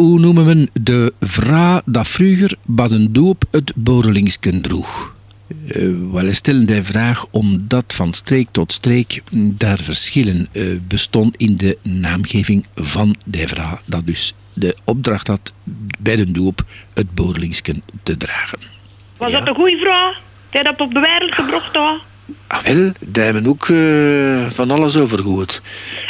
Hoe noemen men de vrouw dat vroeger bij een doop het borrelingsken droeg? Uh, wel stellen de vraag omdat van streek tot streek daar verschillen uh, bestonden in de naamgeving van de vrouw dat dus de opdracht had bij de doop het borrelingsken te dragen. Was dat een goede vrouw? Die dat op de wereld gebracht had? Ah, wel, daar hebben ook uh, van alles over gehoord.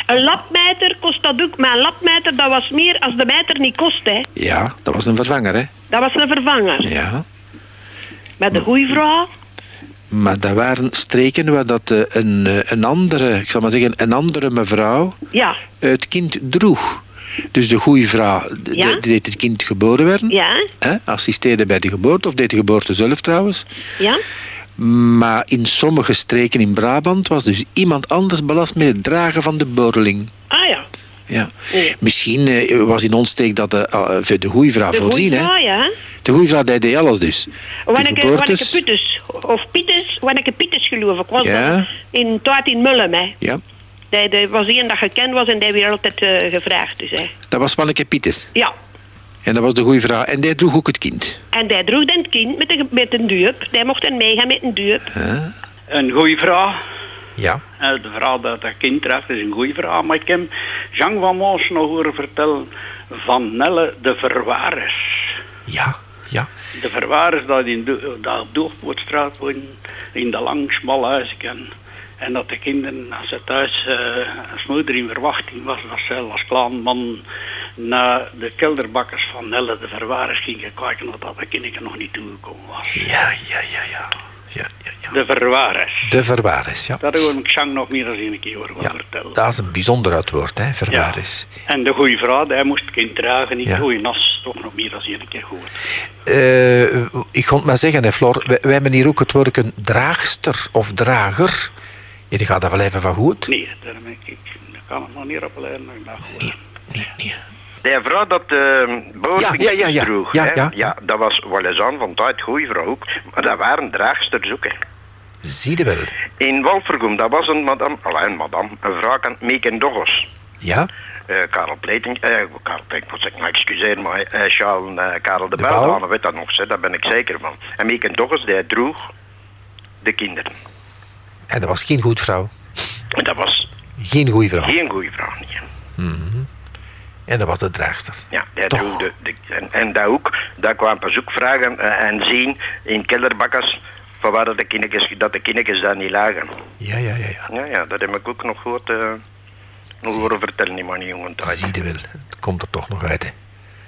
Een labmeter kost dat ook, maar een labmeter dat was meer als de meter niet kost, hè. Ja, dat was een vervanger, hè. Dat was een vervanger. Ja. Met een goede vrouw. Maar dat waren streken waar dat uh, een, uh, een andere, ik zal maar zeggen, een andere mevrouw Ja. het kind droeg. Dus de goede vrouw Ja. de- deed het kind geboren werden, Ja, hè, assisteerde bij de geboorte, of deed de geboorte zelf trouwens. ja. Maar in sommige streken in Brabant was dus iemand anders belast met het dragen van de borreling. Ah ja. Ja. Nee. Misschien eh, was in ons steek dat de, uh, voor de voorzien. Hè? ja. De goede vrouw die deed alles dus. Wanneer geboortes. Pietus, of Pietus, wanneer ik Pietus geloof ik, was Ja. dat in Toit in Mullum, hè. Ja. Die was een dat gekend was en die werd altijd gevraagd, dus, hè. Dat was Manneke Pietes. Ja. En dat was de goede vrouw. En die droeg ook het kind. En die droeg dan het kind met een, met een duip. Die mocht dan meegaan met een duip. Een goeie vrouw. Ja. Eh, De vrouw dat dat kind draagt is een goeie vrouw. Maar ik heb Jean van Moos nog horen vertellen van Nelle de Verwares. Ja. Ja. De Verwares dat in de, dat op Doorpoortstraat woont, in de lang, smal huis ken. En dat de kinderen, als ze thuis, eh, als moeder in verwachting was, dat ze als klein man naar de kelderbakkers van Nelle de Verwares gingen kijken, omdat dat kindje nog niet toegekomen was. Ja, ja, ja, ja. Ja, ja, ja. De Verwares. De verwaris, ja. Dat hoor ik nog meer dan een keer ja. vertellen. Dat is een bijzonder uitwoord, hè, verwaris. En de goede vrouw, hij moest het kind dragen, niet Ja. goeie nas, toch nog meer dan een keer gehoord. Eh, ik kon het maar zeggen, hè, Flor. Wij, wij hebben hier ook het woord een draagster of drager. Die gaat daar wel even van goed. Nee, daar, ben ik, kan ik nog niet op leiden. maar ik dacht, Nee, nee, nee. Die vrouw dat uh, Ja, ja, ja, ja. droeg, Ja, ja. dat was wel eens aan van tijd goeie vrouw ook. Maar dat waren draagsters ook, hè. Zie je wel. In Walvergoem, dat was een madame, alleen madame, een vrouw aan Meeken Doggos. Ja? Eh, Karel Pleiting, eh, Karel Pleiting, moet ik nou excuseer, maar eh, Charles eh, Karel de, De weet dat nog, hè, daar ben ik zeker van. En Meeken Doggos, die droeg de kinderen. En dat was geen goed vrouw. En dat was Geen goede vrouw. geen goeie vrouw, niet. En dat was de draagster. Ja, droeg de, de, en, en dat ook, daar kwamen pas ook vragen eh, en zien in kelderbakkers van waar dat de kindjes, dat de kindjes daar niet lagen. Ja, ja, ja. ja. Ja, ja, dat heb ik ook nog gehoord, eh nog horen vertellen in mijn jonge tijd. Zie je wel. Het komt er toch nog uit, hè.